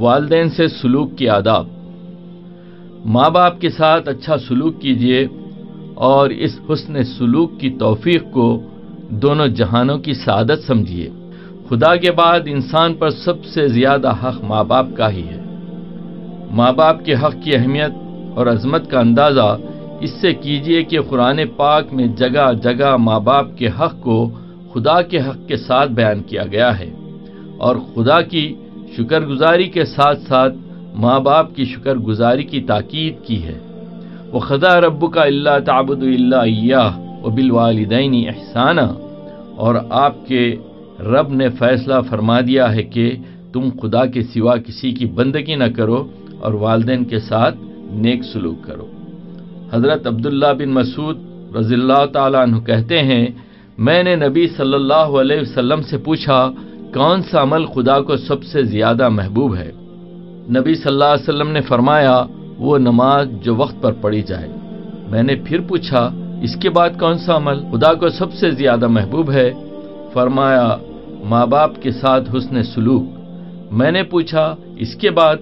والدین سے سلوک کے آداب۔ ماں باپ کے ساتھ اچھا سلوک کیجیے اور اس حسن سلوک کی توفیق کو دونوں جہانوں کی سعادت سمجھیے خدا کے بعد انسان پر سب سے زیادہ حق ماں باپ کا ہی ہے۔ ماں باپ کے حق کی اہمیت اور عظمت کا اندازہ اس سے کیجیے کہ قرآن پاک میں جگہ جگہ ماں باپ کے حق کو خدا کے حق کے ساتھ بیان کیا گیا ہے اور خدا کی شکر گزاری کے ساتھ ساتھ ماں باپ کی شکر گزاری کی تاکید کی ہے۔ وہ خدا رب کا اللہ تعبد اللہ و بالوالدین احسانہ اور آپ کے رب نے فیصلہ فرما دیا ہے کہ تم خدا کے سوا کسی کی بندگی نہ کرو اور والدین کے ساتھ نیک سلوک کرو۔ حضرت عبداللہ بن مسعود رضی اللہ تعالیٰ عنہ کہتے ہیں، میں نے نبی صلی اللہ علیہ وسلم سے پوچھا کون سا عمل خدا کو سب سے زیادہ محبوب ہے؟ نبی صلی اللہ علیہ وسلم نے فرمایا، وہ نماز جو وقت پر پڑھی جائے۔ میں نے پھر پوچھا، اس کے بعد کون سا عمل خدا کو سب سے زیادہ محبوب ہے؟ فرمایا، ماں باپ کے ساتھ حسن سلوک۔ میں نے پوچھا، اس کے بعد؟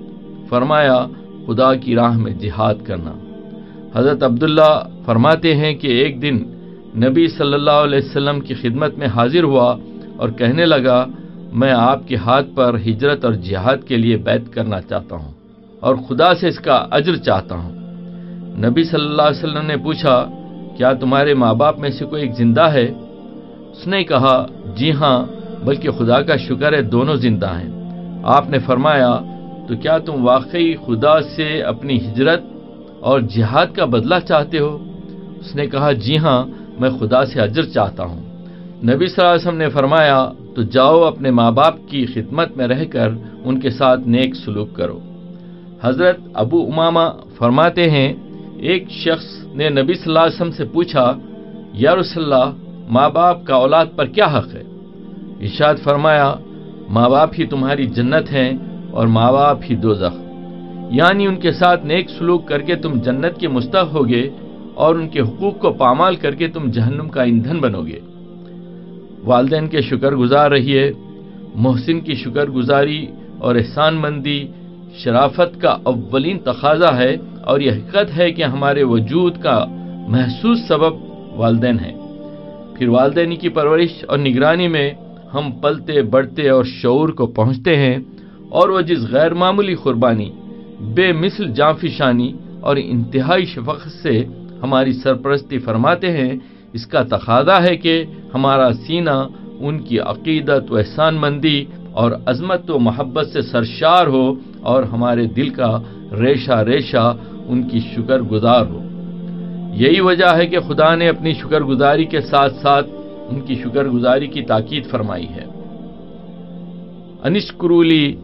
فرمایا، خدا کی راہ میں جہاد کرنا۔ حضرت عبداللہ فرماتے ہیں کہ ایک دن نبی صلی اللہ علیہ وسلم کی خدمت میں حاضر ہوا اور کہنے لگا میں آپ کے ہاتھ پر ہجرت اور جہاد کے لیے بیت کرنا چاہتا ہوں اور خدا سے اس کا اجر چاہتا ہوں۔ نبی صلی اللہ علیہ وسلم نے پوچھا، کیا تمہارے ماں باپ میں سے کوئی ایک زندہ ہے؟ اس نے کہا جی ہاں بلکہ خدا کا شکر ہے دونوں زندہ ہیں۔ آپ نے فرمایا، تو کیا تم واقعی خدا سے اپنی ہجرت اور جہاد کا بدلہ چاہتے ہو؟ اس نے کہا جی ہاں میں خدا سے اجر چاہتا ہوں۔ نبی صلی اللہ علیہ وسلم نے فرمایا تو جاؤ اپنے ماں باپ کی خدمت میں رہ کر ان کے ساتھ نیک سلوک کرو۔ حضرت ابو امامہ فرماتے ہیں، ایک شخص نے نبی صلی اللہ علیہ وسلم سے پوچھا، یا رسول اللہ، ماں باپ کا اولاد پر کیا حق ہے؟ ارشاد فرمایا، ماں باپ ہی تمہاری جنت ہیں اور ماں باپ ہی دو یعنی ان کے ساتھ نیک سلوک کر کے تم جنت کے مستق ہوگے اور ان کے حقوق کو پامال کر کے تم جہنم کا ایندھن بنو گے والدین کے شکر گزار رہیے محسن کی شکر گزاری اور احسان مندی شرافت کا اولین تقاضا ہے اور یہ حقیقت ہے کہ ہمارے وجود کا محسوس سبب والدین ہیں۔ پھر والدینی کی پرورش اور نگرانی میں ہم پلتے بڑھتے اور شعور کو پہنچتے ہیں اور وہ جس غیر معمولی قربانی، بے مثل جانفشانی اور انتہائی شفقت سے ہماری سرپرستی فرماتے ہیں اس کا تقاضا ہے کہ ہمارا سینہ، ان کی عقیدت و احسان مندی اور عظمت و محبت سے سرشار ہو اور ہمارے دل کا ریشہ ریشہ ان کی شکر گزار ہو۔ یہی وجہ ہے کہ خدا نے اپنی شکر گزاری کے ساتھ ساتھ ان کی شکر گزاری کی تاکید فرمائی ہے۔ انشکرولی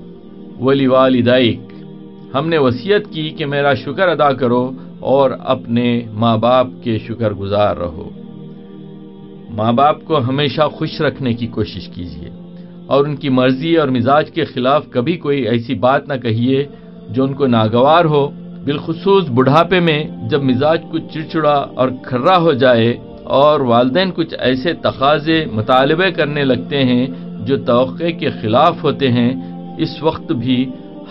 ولی والدائک ہم نے وسیعت کی کہ میرا شکر ادا کرو اور اپنے ماں باپ کے شکر گزار رہو۔ ماں باپ کو ہمیشہ خوش رکھنے کی کوشش کیجیے اور ان کی مرضی اور مزاج کے خلاف کبھی کوئی ایسی بات نہ کہیے جو ان کو ناگوار ہو۔ بالخصوص بڑھاپے میں جب مزاج کچھ چڑچڑا اور کھرا ہو جائے اور والدین کچھ ایسے تقاضے مطالبے کرنے لگتے ہیں جو توقع کے خلاف ہوتے ہیں، اس وقت بھی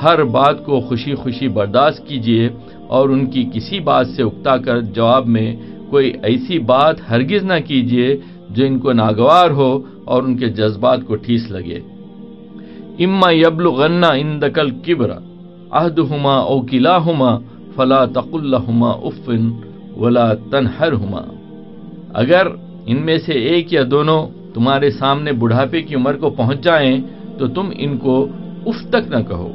ہر بات کو خوشی خوشی برداشت کیجیے اور ان کی کسی بات سے اکتا کر جواب میں کوئی ایسی بات ہرگز نہ کیجیے جو ان کو ناگوار ہو اور ان کے جذبات کو ٹھیس لگے۔ اما یبل غنا ان دقل کبر عہد ہما اوکلا ہما فلا تقل ہما افن ولا تنہر ہما اگر ان میں سے ایک یا دونوں تمہارے سامنے بڑھاپے کی عمر کو پہنچ جائیں، تو تم ان کو اف تک نہ کہو،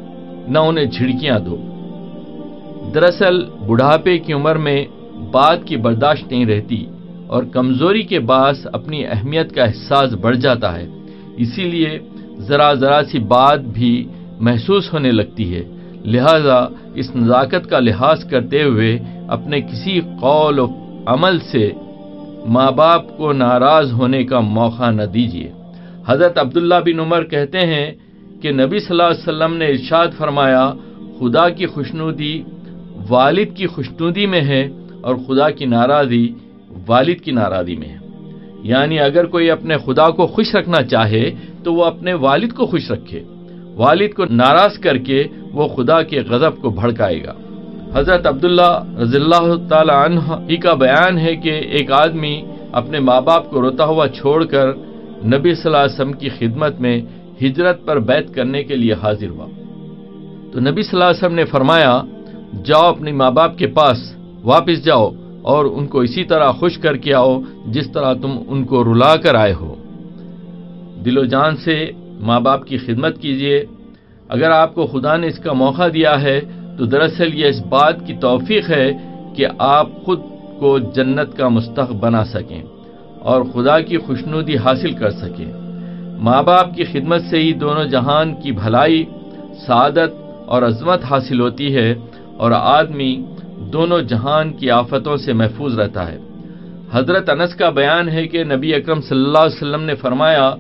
نہ انہیں جھڑکیاں دو۔ دراصل، بڑھاپے کی عمر میں بات کی برداشت نہیں رہتی۔ اور کمزوری کے باعث اپنی اہمیت کا احساس بڑھ جاتا ہے۔ اسی لیے ذرا ذرا سی بات بھی محسوس ہونے لگتی ہے۔ لہذا اس نزاکت کا لحاظ کرتے ہوئے اپنے کسی قول و عمل سے ماں باپ کو ناراض ہونے کا موقع نہ دیجیے حضرت عبداللہ بن عمر کہتے ہیں کہ نبی صلی اللہ علیہ وسلم نے ارشاد فرمایا، خدا کی خوشنودی والد کی خوشنودی میں ہے اور خدا کی ناراضی والد کی ناراضی میں ہے۔ یعنی اگر کوئی اپنے خدا کو خوش رکھنا چاہے، تو وہ اپنے والد کو خوش رکھے۔ والد کو ناراض کر کے وہ خدا کے غضب کو بھڑکائے گا۔ حضرت عبداللہ رضی اللہ تعالی عنہ ہی کا بیان ہے کہ ایک آدمی اپنے ماں باپ کو روتا ہوا چھوڑ کر نبی صلی اللہ علیہ وسلم کی خدمت میں ہجرت پر بیت کرنے کے لیے حاضر ہوا۔ تو نبی صلی اللہ علیہ وسلم نے فرمایا، جاؤ اپنے ماں باپ کے پاس، واپس جاؤ۔ اور ان کو اسی طرح خوش کر کے آؤ جس طرح تم ان کو رلا کر آئے ہو۔ دل و جان سے ماں باپ کی خدمت کیجیے اگر آپ کو خدا نے اس کا موقع دیا ہے، تو دراصل یہ اس بات کی توفیق ہے کہ آپ خود کو جنت کا مستق بنا سکیں اور خدا کی خوشنودی حاصل کر سکیں۔ ماں باپ کی خدمت سے ہی دونوں جہان کی بھلائی، سعادت اور عظمت حاصل ہوتی ہے اور آدمی دونوں جہان کی آفتوں سے محفوظ رہتا ہے۔ حضرت انس کا بیان ہے کہ نبی اکرم صلی اللہ علیہ وسلم نے فرمایا،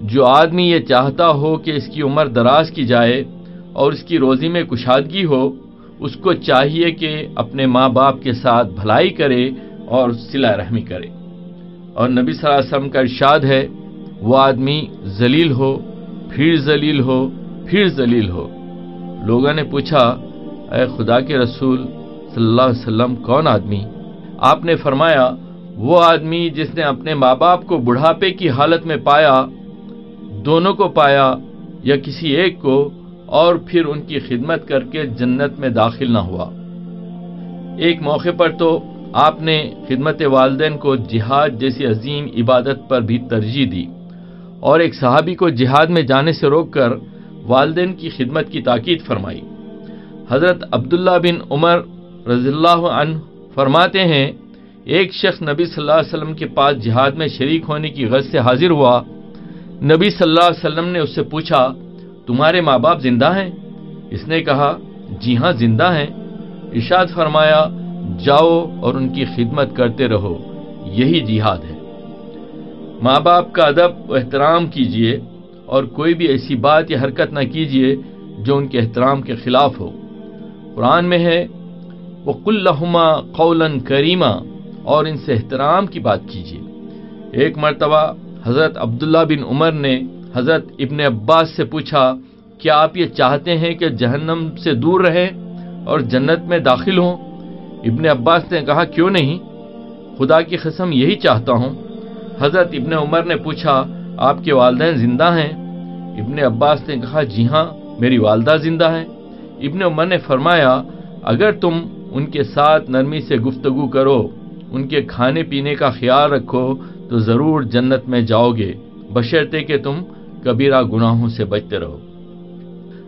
جو آدمی یہ چاہتا ہو کہ اس کی عمر دراز کی جائے اور اس کی روزی میں کشادگی ہو، اس کو چاہیے کہ اپنے ماں باپ کے ساتھ بھلائی کرے اور سلا رحمی کرے۔ اور نبی صلی اللہ علیہ وسلم کا ارشاد ہے، وہ آدمی ذلیل ہو، پھر ذلیل ہو، پھر ذلیل ہو۔ لوگوں نے پوچھا، اے خدا کے رسول صلی اللہ علیہ وسلم، کون آدمی؟ آپ نے فرمایا، وہ آدمی جس نے اپنے ماں باپ کو بڑھاپے کی حالت میں پایا، دونوں کو پایا یا کسی ایک کو، اور پھر ان کی خدمت کر کے جنت میں داخل نہ ہوا۔ ایک موقع پر تو آپ نے خدمت والدین کو جہاد جیسی عظیم عبادت پر بھی ترجیح دی، اور ایک صحابی کو جہاد میں جانے سے روک کر والدین کی خدمت کی تاکید فرمائی۔ حضرت عبداللہ بن عمر رضی اللہ عنہ فرماتے ہیں، ایک شخص نبی صلی اللہ علیہ وسلم کے پاس جہاد میں شریک ہونے کی غرض سے حاضر ہوا۔ نبی صلی اللہ علیہ وسلم نے اس سے پوچھا، تمہارے ماں باپ زندہ ہیں؟ اس نے کہا جی ہاں زندہ ہیں۔ ارشاد فرمایا، جاؤ اور ان کی خدمت کرتے رہو، یہی جہاد ہے۔ ماں باپ کا ادب و احترام کیجیے اور کوئی بھی ایسی بات یا حرکت نہ کیجیے جو ان کے احترام کے خلاف ہو۔ قرآن میں ہے وہ کلحما قولن کریمہ اور ان سے احترام کی بات کیجیے ایک مرتبہ حضرت عبداللہ بن عمر نے حضرت ابن عباس سے پوچھا، کیا آپ یہ چاہتے ہیں کہ جہنم سے دور رہیں اور جنت میں داخل ہوں؟ ابن عباس نے کہا، کیوں نہیں؟ خدا کی قسم یہی چاہتا ہوں۔ حضرت ابن عمر نے پوچھا، آپ کے والدین زندہ ہیں؟ ابن عباس نے کہا جی ہاں میری والدہ زندہ ہیں۔ ابن عمر نے فرمایا، اگر تم ان کے ساتھ نرمی سے گفتگو کرو، ان کے کھانے پینے کا خیال رکھو تو ضرور جنت میں جاؤ گے۔ بشرتے کہ تم کبیرہ گناہوں سے بچتے رہو۔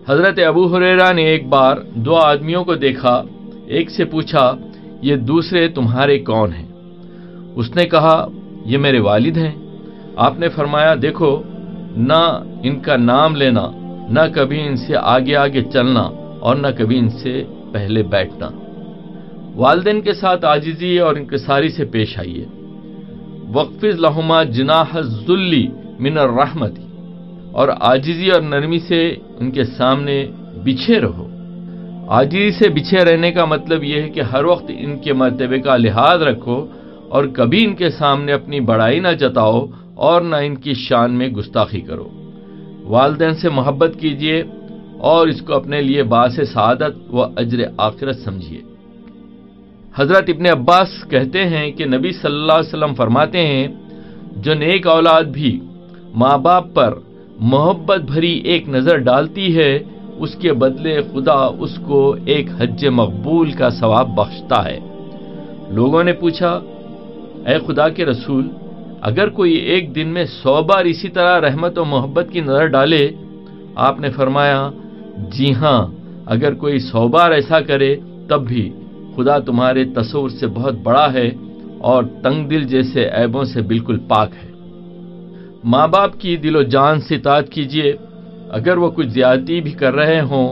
حضرت ابو حریرا نے ایک بار دو آدمیوں کو دیکھا، ایک سے پوچھا، یہ دوسرے تمہارے کون ہیں؟ اس نے کہا، یہ میرے والد ہیں۔ آپ نے فرمایا، دیکھو، نہ ان کا نام لینا، نہ کبھی ان سے آگے آگے چلنا اور نہ کبھی ان سے پہلے بیٹھنا۔ والدین کے ساتھ آجزی اور انکساری سے پیش آئیے وقف لہما جناح ذلی من الرحمتی اور آجزی اور نرمی سے ان کے سامنے بچھے رہو۔ آجزی سے بچھے رہنے کا مطلب یہ ہے کہ ہر وقت ان کے مرتبے کا لحاظ رکھو اور کبھی ان کے سامنے اپنی بڑائی نہ جتاؤ اور نہ ان کی شان میں گستاخی کرو۔ والدین سے محبت کیجیے اور اس کو اپنے لیے باعث سعادت و اجر آخرت سمجھیے حضرت ابن عباس کہتے ہیں کہ نبی صلی اللہ علیہ وسلم فرماتے ہیں، جو نیک اولاد بھی ماں باپ پر محبت بھری ایک نظر ڈالتی ہے، اس کے بدلے خدا اس کو ایک حج مقبول کا ثواب بخشتا ہے۔ لوگوں نے پوچھا، اے خدا کے رسول، اگر کوئی ایک دن میں سو بار اسی طرح رحمت و محبت کی نظر ڈالے، آپ نے فرمایا جی ہاں اگر کوئی سو بار ایسا کرے، تب بھی خدا تمہارے تصور سے بہت بڑا ہے اور تنگ دل جیسے عیبوں سے بالکل پاک ہے۔ ماں باپ کی دل و جان سے اطاعت کیجیے اگر وہ کچھ زیادتی بھی کر رہے ہوں،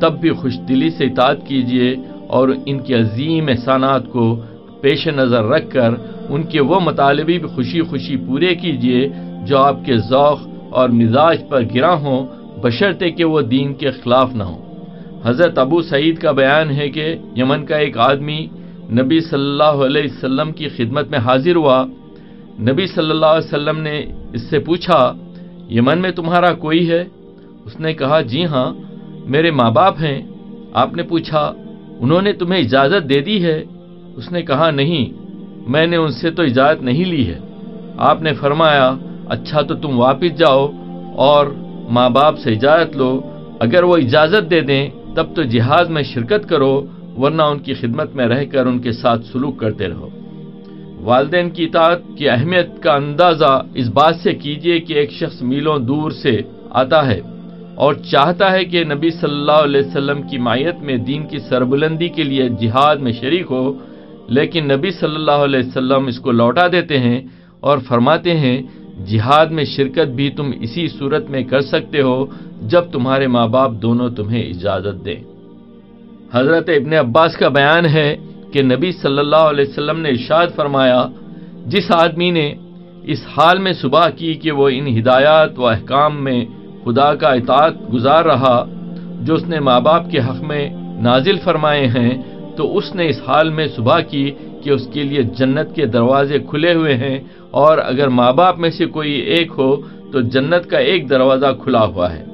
تب بھی خوش دلی سے اطاعت کیجیے اور ان کی عظیم احسانات کو پیش نظر رکھ کر ان کے وہ مطالبے بھی خوشی خوشی پورے کیجیے جو آپ کے ذوق اور مزاج پر گرا ہوں، بشرطے کہ وہ دین کے خلاف نہ ہوں۔ حضرت ابو سعید کا بیان ہے کہ یمن کا ایک آدمی نبی صلی اللہ علیہ وسلم کی خدمت میں حاضر ہوا۔ نبی صلی اللہ علیہ وسلم نے اس سے پوچھا، یمن میں تمہارا کوئی ہے؟ اس نے کہا جی ہاں میرے ماں باپ ہیں۔ آپ نے پوچھا، انہوں نے تمہیں اجازت دے دی ہے؟ اس نے کہا، نہیں، میں نے ان سے تو اجازت نہیں لی ہے۔ آپ نے فرمایا اچھا تو تم واپس جاؤ اور ماں باپ سے اجازت لو، اگر وہ اجازت دے دیں تب تو جہاز میں شرکت کرو، ورنہ ان کی خدمت میں رہ کر ان کے ساتھ سلوک کرتے رہو۔ والدین کی اطاعت کی اہمیت کا اندازہ اس بات سے کیجیے کہ ایک شخص میلوں دور سے آتا ہے اور چاہتا ہے کہ نبی صلی اللہ علیہ وسلم کی مایت میں دین کی سربلندی کے لیے جہاد میں شریک ہو، لیکن نبی صلی اللہ علیہ وسلم اس کو لوٹا دیتے ہیں اور فرماتے ہیں جہاد میں شرکت بھی تم اسی صورت میں کر سکتے ہو جب تمہارے ماں باپ دونوں تمہیں اجازت دیں۔ حضرت ابن عباس کا بیان ہے کہ نبی صلی اللہ علیہ وسلم نے ارشاد فرمایا، جس آدمی نے اس حال میں صبح کی کہ وہ ان ہدایات و احکام میں خدا کا اطاعت گزار رہا، جو اس نے ماں باپ کے حق میں نازل فرمائے ہیں، تو اس نے اس حال میں صبح کی کہ اس کے لیے جنت کے دروازے کھلے ہوئے ہیں اور اگر ماں باپ میں سے کوئی ایک ہو تو جنت کا ایک دروازہ کھلا ہوا ہے۔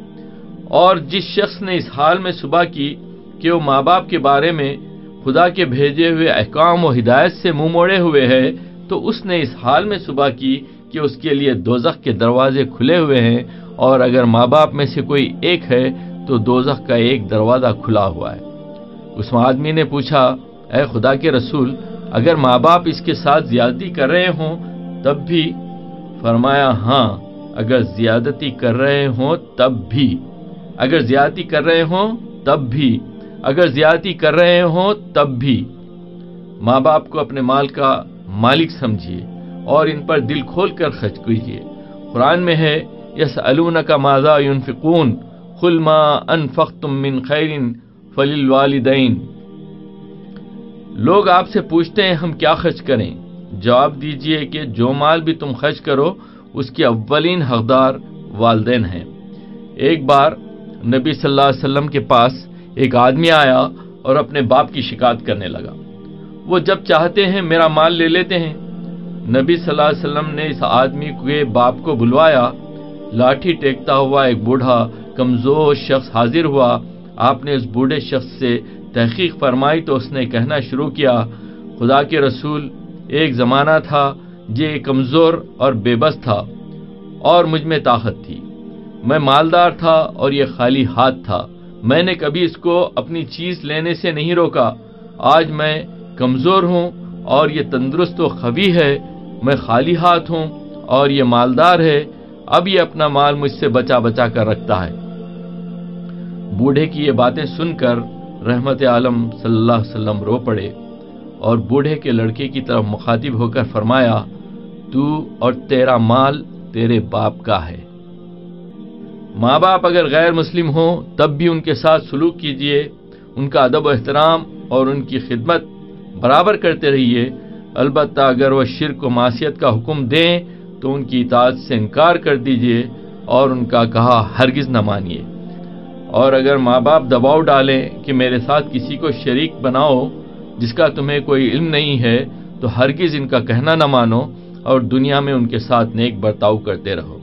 اور جس شخص نے اس حال میں صبح کی کہ وہ ماں باپ کے بارے میں خدا کے بھیجے ہوئے احکام و ہدایت سے منہ موڑے ہوئے ہے تو اس نے اس حال میں صبح کی کہ اس کے لیے دوزخ کے دروازے کھلے ہوئے ہیں اور اگر ماں باپ میں سے کوئی ایک ہے تو دوزخ کا ایک دروازہ کھلا ہوا ہے۔ اس آدمی نے پوچھا، اے خدا کے رسول، اگر ماں باپ اس کے ساتھ زیادتی کر رہے ہوں تب بھی فرمایا ہاں اگر زیادتی کر رہے ہوں تب بھی. اگر زیادتی کر رہے ہوں تب بھی۔ اگر زیادتی کر رہے ہوں تب بھی۔ ماں باپ کو اپنے مال کا مالک سمجھیے اور ان پر دل کھول کر خرچ کیجیے۔ قرآن میں ہے یس کا ماضا فکون خل ان من خیرن فلی لوگ آپ سے پوچھتے ہیں، ہم کیا خرچ کریں؟ جواب دیجیے کہ جو مال بھی تم خرچ کرو، اس کے اولین حقدار والدین ہیں۔ ایک بار نبی صلی اللہ علیہ وسلم کے پاس ایک آدمی آیا اور اپنے باپ کی شکایت کرنے لگا۔ وہ جب چاہتے ہیں میرا مال لے لیتے ہیں۔ نبی صلی اللہ علیہ وسلم نے اس آدمی کے باپ کو بلوایا۔ لاٹھی ٹیکتا ہوا ایک بوڑھا کمزور شخص حاضر ہوا۔ آپ نے اس بوڑھے شخص سے تحقیق فرمائی تو اس نے کہنا شروع کیا، خدا کے رسول ایک زمانہ تھا یہ کمزور اور بے بس تھا اور مجھ میں طاقت تھی۔ میں مالدار تھا اور یہ خالی ہاتھ تھا۔ میں نے کبھی اس کو اپنی چیز لینے سے نہیں روکا۔ آج میں کمزور ہوں اور یہ تندرست و خبی ہے۔ میں خالی ہاتھ ہوں اور یہ مالدار ہے۔ اب یہ اپنا مال مجھ سے بچا بچا کر رکھتا ہے۔ بوڑھے کی یہ باتیں سن کر رحمت عالم صلی اللہ علیہ وسلم رو پڑے۔ اور بوڑھے کے لڑکے کی طرف مخاطب ہو کر فرمایا، تو اور تیرا مال تیرے باپ کا ہے۔ ماں باپ اگر غیر مسلم ہوں، تب بھی ان کے ساتھ سلوک کیجیے ان کا ادب و احترام اور ان کی خدمت برابر کرتے رہیے۔ البتہ اگر وہ شرک و معاشیت کا حکم دیں، تو ان کی اطاعت سے انکار کر دیجیے اور ان کا کہا، ہرگز نہ مانیے۔ اور اگر ماں باپ دباؤ ڈالیں کہ میرے ساتھ کسی کو شریک بناؤ جس کا تمہیں کوئی علم نہیں ہے، تو ہرگز ان کا کہنا نہ مانو اور دنیا میں ان کے ساتھ نیک برتاؤ کرتے رہو۔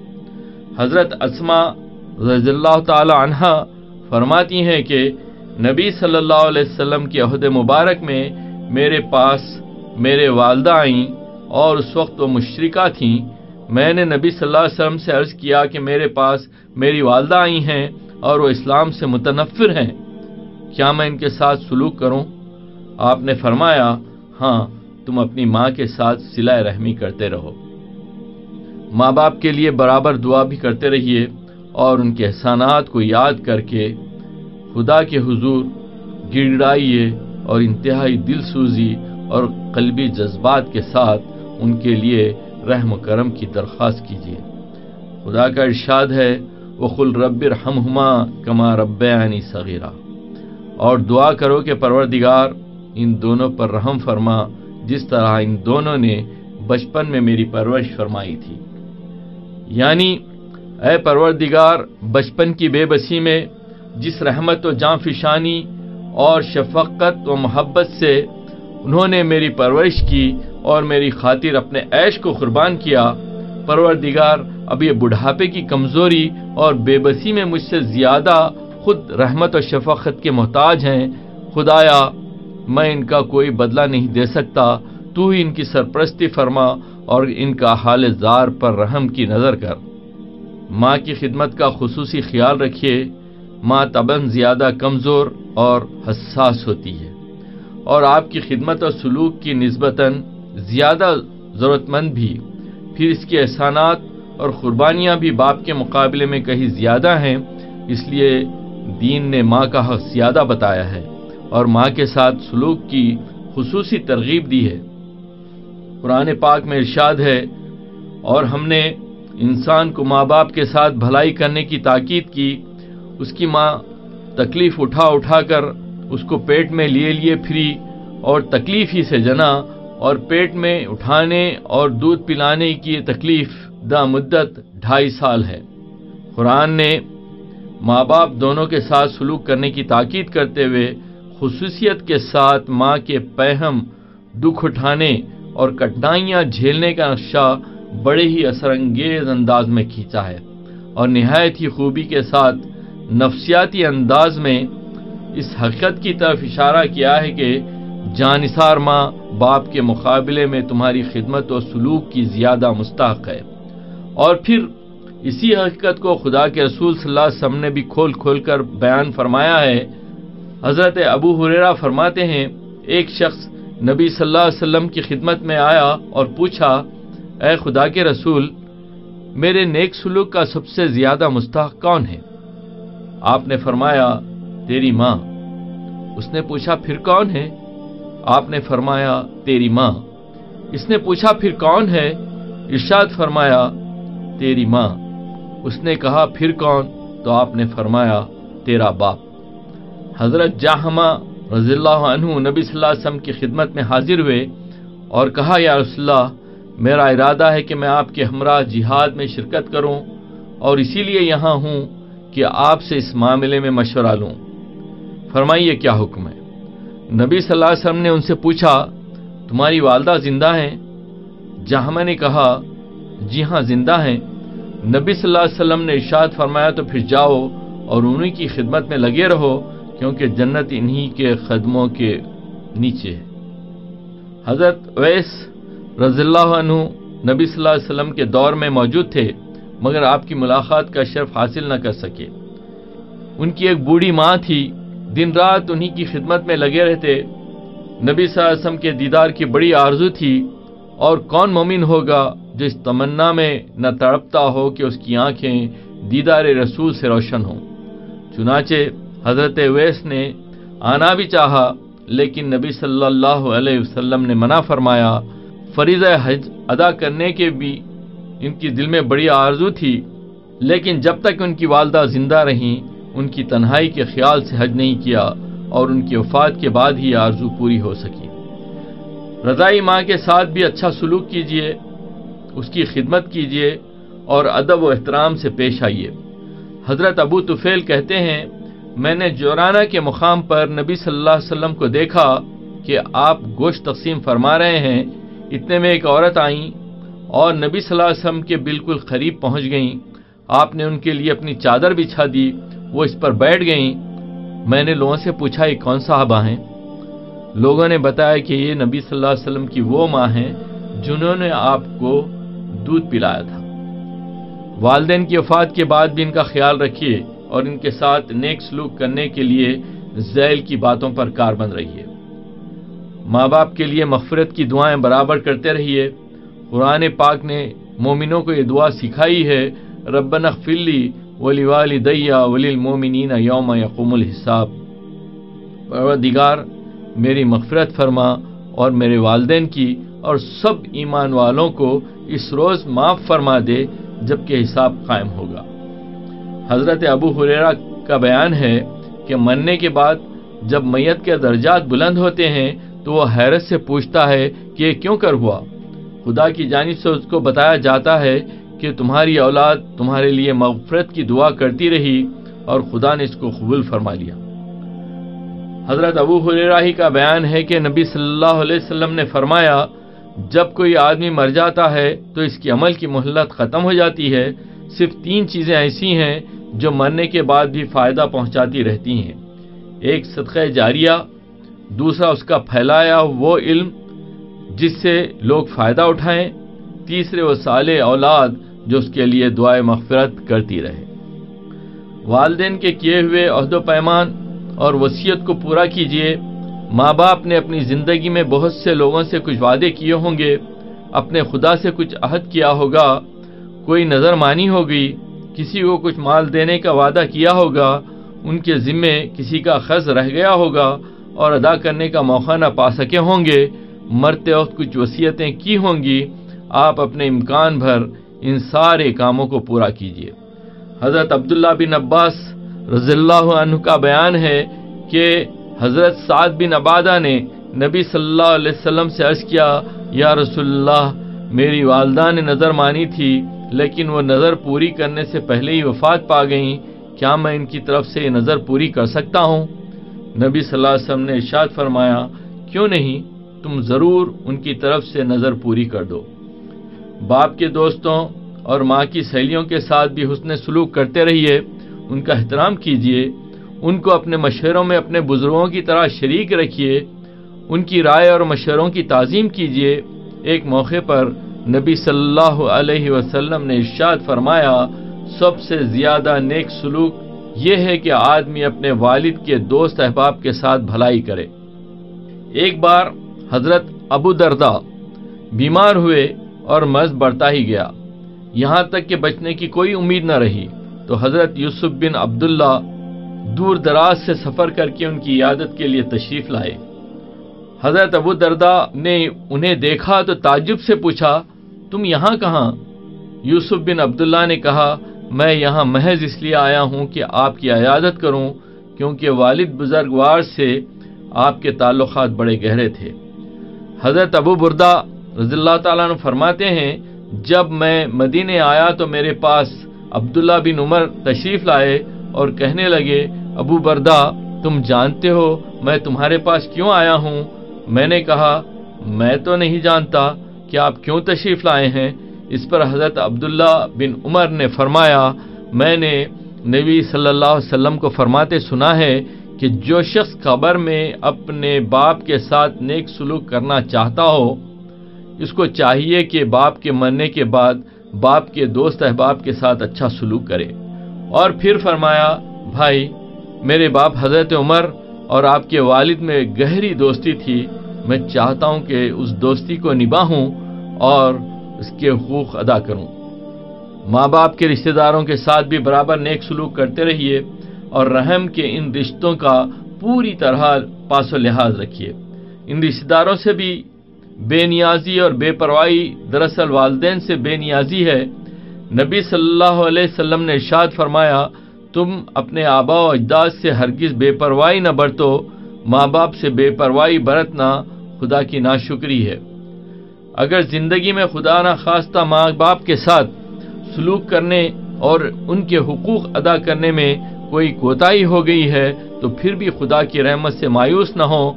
حضرت اسما رضی اللہ تعالی عنہ فرماتی ہیں کہ نبی صلی اللہ علیہ وسلم کی عہد مبارک میں میرے پاس میرے والدہ آئیں اور اس وقت وہ مشرقہ تھیں۔ میں نے نبی صلی اللہ علیہ وسلم سے عرض کیا کہ میرے پاس میری والدہ آئی ہیں اور وہ اسلام سے متنفر ہیں۔ کیا میں ان کے ساتھ سلوک کروں؟ آپ نے فرمایا ہاں تم اپنی ماں کے ساتھ سلائے رحمی کرتے رہو۔ ماں باپ کے لیے برابر دعا بھی کرتے رہیے اور ان کے احسانات کو یاد کر کے خدا کے حضور گڑائیے اور انتہائی دل سوزی اور قلبی جذبات کے ساتھ ان کے لیے رحم و کرم کی درخواست کیجیے۔ خدا کا ارشاد ہے وہ خل رب ہما کما رب صغیرہ اور دعا کرو کہ پروردگار ان دونوں پر رحم فرما، جس طرح ان دونوں نے بچپن میں میری پرورش فرمائی تھی۔ یعنی اے پروردگار، بچپن کی بے بسی میں جس رحمت و جان فشانی اور شفقت و محبت سے انہوں نے میری پرورش کی اور میری خاطر اپنے عیش کو قربان کیا، پروردگار، اب یہ بڑھاپے کی کمزوری اور بے بسی میں مجھ سے زیادہ خود رحمت و شفقت کے محتاج ہیں۔ خدایا میں ان کا کوئی بدلہ نہیں دے سکتا۔ تو ہی ان کی سرپرستی فرما اور ان کا حال زار پر رحم کی نظر کر۔ ماں کی خدمت کا خصوصی خیال رکھیے۔ ماں تباً زیادہ کمزور اور حساس ہوتی ہے۔ اور آپ کی خدمت اور سلوک کی نسبتاً زیادہ ضرورت مند بھی۔ پھر اس کے احسانات اور قربانیاں بھی باپ کے مقابلے میں کہیں زیادہ ہیں۔ اس لیے دین نے ماں کا حق زیادہ بتایا ہے۔ اور ماں کے ساتھ سلوک کی خصوصی ترغیب دی ہے۔ قرآن پاک میں ارشاد ہے، اور ہم نے انسان کو ماں باپ کے ساتھ بھلائی کرنے کی تاکید کی، اس کی ماں تکلیف اٹھا اٹھا کر اس کو پیٹ میں لیے لیے پھری اور تکلیف ہی سے جنا اور پیٹ میں اٹھانے اور دودھ پلانے کی تکلیف دا مدت ڈھائی سال ہے۔ قرآن نے ماں باپ دونوں کے ساتھ سلوک کرنے کی تاکید کرتے ہوئے خصوصیت کے ساتھ ماں کے پہم دکھ اٹھانے اور کٹنائیاں جھیلنے کا نقشہ بڑے ہی اثر انگیز انداز میں کھینچا ہے اور نہایت ہی خوبی کے ساتھ نفسیاتی انداز میں اس حقیقت کی طرف اشارہ کیا ہے کہ جانثار ماں باپ کے مقابلے میں تمہاری خدمت و سلوک کی زیادہ مستحق ہے۔ اور پھر اسی حقیقت کو خدا کے رسول صلی اللہ علیہ وسلم نے بھی کھول کھول کر بیان فرمایا ہے حضرت ابو حریرا فرماتے ہیں، ایک شخص نبی صلی اللہ علیہ وسلم کی خدمت میں آیا اور پوچھا، اے خدا کے رسول، میرے نیک سلوک کا سب سے زیادہ مستحق کون ہے؟ آپ نے فرمایا، تیری ماں۔ اس نے پوچھا، پھر کون ہے؟ آپ نے فرمایا، تیری ماں۔ اس نے پوچھا، پھر کون ہے؟ ارشاد فرمایا، تیری ماں۔ اس نے کہا، پھر کون؟ تو آپ نے فرمایا، تیرا باپ۔ حضرت جاہما رضی اللہ عنہ نبی صلی اللہ علیہ وسلم کی خدمت میں حاضر ہوئے اور کہا، یا رسول اللہ، میرا ارادہ ہے کہ میں آپ کے ہمراہ جہاد میں شرکت کروں اور اسی لیے یہاں ہوں کہ آپ سے اس معاملے میں مشورہ لوں۔ فرمائیے کیا حکم ہے؟ نبی صلی اللہ علیہ وسلم نے ان سے پوچھا، تمہاری والدہ زندہ ہیں؟ جہاں نے کہا جی ہاں زندہ ہیں۔ نبی صلی اللہ علیہ وسلم نے ارشاد فرمایا، تو پھر جاؤ اور انہی کی خدمت میں لگے رہو کیونکہ جنت انہی کے قدموں کے نیچے ہے۔ حضرت ویس رضی اللہ عنہ نبی صلی اللہ علیہ وسلم کے دور میں موجود تھے، مگر آپ کی ملاقات کا شرف حاصل نہ کر سکے۔ ان کی ایک بوڑھی ماں تھی، دن رات انہی کی خدمت میں لگے رہتے۔ نبی صلی اللہ علیہ وسلم کے دیدار کی بڑی آرزو تھی، اور کون مومن ہوگا جو اس تمنا میں نہ تڑپتا ہو کہ اس کی آنکھیں دیدار رسول سے روشن ہوں۔ چنانچہ حضرت ویس نے آنا بھی چاہا، لیکن نبی صلی اللہ علیہ وسلم نے منع فرمایا فریض حج ادا کرنے کے بھی ان کی دل میں بڑی آرزو تھی، لیکن جب تک ان کی والدہ زندہ رہیں، ان کی تنہائی کے خیال سے حج نہیں کیا اور ان کی وفات کے بعد ہی آرزو پوری ہو سکی۔ رضائی ماں کے ساتھ بھی اچھا سلوک کیجیے اس کی خدمت کیجیے اور ادب و احترام سے پیش آئیے۔ حضرت ابو طفیل کہتے ہیں میں نے جورانہ کے مقام پر نبی صلی اللہ علیہ وسلم کو دیکھا کہ آپ گوشت تقسیم فرما رہے ہیں، اتنے میں ایک عورت آئیں اور نبی صلی اللہ علیہ وسلم کے بالکل قریب پہنچ گئیں۔ آپ نے ان کے لیے اپنی چادر بچھا دی، وہ اس پر بیٹھ گئیں۔ میں نے لوگوں سے پوچھا، یہ کون صاحبہ ہیں؟ لوگوں نے بتایا کہ یہ نبی صلی اللہ علیہ وسلم کی وہ ماں ہیں جنہوں نے آپ کو دودھ پلایا تھا۔ والدین کی وفات کے بعد بھی ان کا خیال رکھیے۔ اور ان کے ساتھ نیک سلوک کرنے کے لیے ذیل کی باتوں پر کار بند رہیے ماں باپ کے لیے مغفرت کی دعائیں برابر کرتے رہیے۔ قرآن پاک نے مومنوں کو یہ دعا سکھائی ہے ربن فلی ولی والی دیا ولی المومنین یوم یقوم الحساب پروردگار، میری مغفرت فرما اور میرے والدین کی اور سب ایمان والوں کو اس روز معاف فرما دے جبکہ حساب قائم ہوگا۔ حضرت ابو حریرا کا بیان ہے کہ مرنے کے بعد جب میت کے درجات بلند ہوتے ہیں تو وہ حیرت سے پوچھتا ہے کہ یہ کیوں کر ہوا؟ خدا کی جانب سے اس کو بتایا جاتا ہے کہ تمہاری اولاد تمہارے لیے مغفرت کی دعا کرتی رہی اور خدا نے اس کو قبول فرما لیا۔ حضرت ابو حریراہی کا بیان ہے کہ نبی صلی اللہ علیہ وسلم نے فرمایا، جب کوئی آدمی مر جاتا ہے تو اس کی عمل کی مہلت ختم ہو جاتی ہے۔ صرف تین چیزیں ایسی ہیں جو مرنے کے بعد بھی فائدہ پہنچاتی رہتی ہیں۔ ایک صدقہ جاریہ، دوسرا اس کا پھیلایا وہ علم جس سے لوگ فائدہ اٹھائیں، تیسرے وہ سال اولاد جو اس کے لیے دعائیں مغفرت کرتی رہے۔ والدین کے کیے ہوئے عہد و پیمان اور وصیت کو پورا کیجیے ماں باپ نے اپنی زندگی میں بہت سے لوگوں سے کچھ وعدے کیے ہوں گے، اپنے خدا سے کچھ عہد کیا ہوگا۔ کوئی نظر مانی ہوگی، کسی کو کچھ مال دینے کا وعدہ کیا ہوگا، ان کے ذمے کسی کا خز رہ گیا ہوگا اور ادا کرنے کا موقع نہ پا سکے ہوں گے۔ مرتے وقت کچھ وصیتیں کی ہوں گی۔ آپ اپنے امکان بھر ان سارے کاموں کو پورا کیجیے حضرت عبداللہ بن عباس رضی اللہ عنہ کا بیان ہے کہ حضرت سعد بن عبادہ نے نبی صلی اللہ علیہ وسلم سے عرض کیا، یا رسول اللہ، میری والدہ نے نظر مانی تھی لیکن وہ نظر پوری کرنے سے پہلے ہی وفات پا گئیں، کیا میں ان کی طرف سے یہ نظر پوری کر سکتا ہوں؟ نبی صلی اللہ علیہ وسلم نے ارشاد فرمایا، کیوں نہیں؟ تم ضرور ان کی طرف سے نظر پوری کر دو۔ باپ کے دوستوں اور ماں کی سہیلیوں کے ساتھ بھی حسن سلوک کرتے رہیے، ان کا احترام کیجیے۔ ان کو اپنے مشوروں میں اپنے بزرگوں کی طرح شریک رکھیے۔ ان کی رائے اور مشوروں کی تعظیم کیجیے۔ ایک موقع پر نبی صلی اللہ علیہ وسلم نے ارشاد فرمایا، سب سے زیادہ نیک سلوک یہ ہے کہ آدمی اپنے والد کے دوست احباب کے ساتھ بھلائی کرے۔ ایک بار حضرت ابو دردا بیمار ہوئے اور مرض بڑھتا ہی گیا۔ یہاں تک کہ بچنے کی کوئی امید نہ رہی۔ تو حضرت یوسف بن عبداللہ دور دراز سے سفر کر کے ان کی عادت کے لیے تشریف لائے۔ حضرت ابو دردا نے انہیں دیکھا تو تعجب سے پوچھا تم یہاں کہاں؟ یوسف بن عبداللہ نے کہا، میں یہاں محض اس لیے آیا ہوں کہ آپ کی عیادت کروں، کیونکہ والد بزرگوار سے آپ کے تعلقات بڑے گہرے تھے۔ حضرت ابو بردہ رضی اللہ تعالیٰ نے فرماتے ہیں، جب میں مدینے آیا تو میرے پاس عبداللہ بن عمر تشریف لائے اور کہنے لگے، ابو بردا، تم جانتے ہو میں تمہارے پاس کیوں آیا ہوں؟ میں نے کہا، میں تو نہیں جانتا کہ آپ کیوں تشریف لائے ہیں؟ اس پر حضرت عبداللہ بن عمر نے فرمایا، میں نے نبی صلی اللہ علیہ وسلم کو فرماتے سنا ہے کہ جو شخص قبر میں اپنے باپ کے ساتھ نیک سلوک کرنا چاہتا ہو، اس کو چاہیے کہ باپ کے مرنے کے بعد باپ کے دوست احباب کے ساتھ اچھا سلوک کرے۔ اور پھر فرمایا، بھائی، میرے باپ حضرت عمر اور آپ کے والد میں گہری دوستی تھی میں چاہتا ہوں کہ اس دوستی کو نباہوں اور اس کے حقوق ادا کروں۔ ماں باپ کے رشتہ داروں کے ساتھ بھی برابر نیک سلوک کرتے رہیے اور رحم کے ان رشتوں کا پوری طرح پاس و لحاظ رکھیے۔ ان رشتہ داروں سے بھی بے نیازی اور بے پرواہی دراصل والدین سے بے نیازی ہے۔ نبی صلی اللہ علیہ وسلم نے ارشاد فرمایا، تم اپنے آبا و اجداد سے ہرگز بے پرواہی نہ برتو، ماں باپ سے بے پرواہی برتنا خدا کی ناشکری ہے۔ اگر زندگی میں خدا نہ خواستہ ماں باپ کے ساتھ سلوک کرنے اور ان کے حقوق ادا کرنے میں کوئی کوتاہی ہو گئی ہے، تو پھر بھی خدا کی رحمت سے مایوس نہ ہو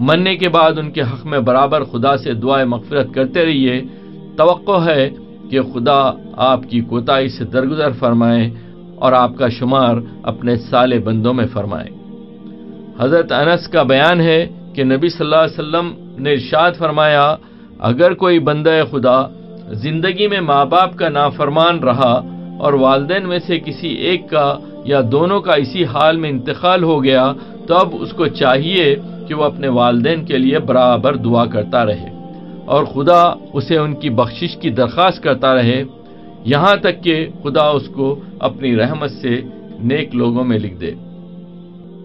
مرنے کے بعد ان کے حق میں برابر خدا سے دعائیں مغفرت کرتے رہیے۔ توقع ہے کہ خدا آپ کی کوتاہی سے درگزر فرمائے اور آپ کا شمار اپنے سالے بندوں میں فرمائے۔ حضرت انس کا بیان ہے کہ نبی صلی اللہ علیہ وسلم نے ارشاد فرمایا، اگر کوئی بندہ خدا زندگی میں ماں باپ کا نافرمان رہا اور والدین میں سے کسی ایک کا یا دونوں کا اسی حال میں انتقال ہو گیا، تو اب اس کو چاہیے کہ وہ اپنے والدین کے لیے برابر دعا کرتا رہے اور خدا اسے ان کی بخشش کی درخواست کرتا رہے۔ یہاں تک کہ خدا اس کو اپنی رحمت سے نیک لوگوں میں لکھ دے۔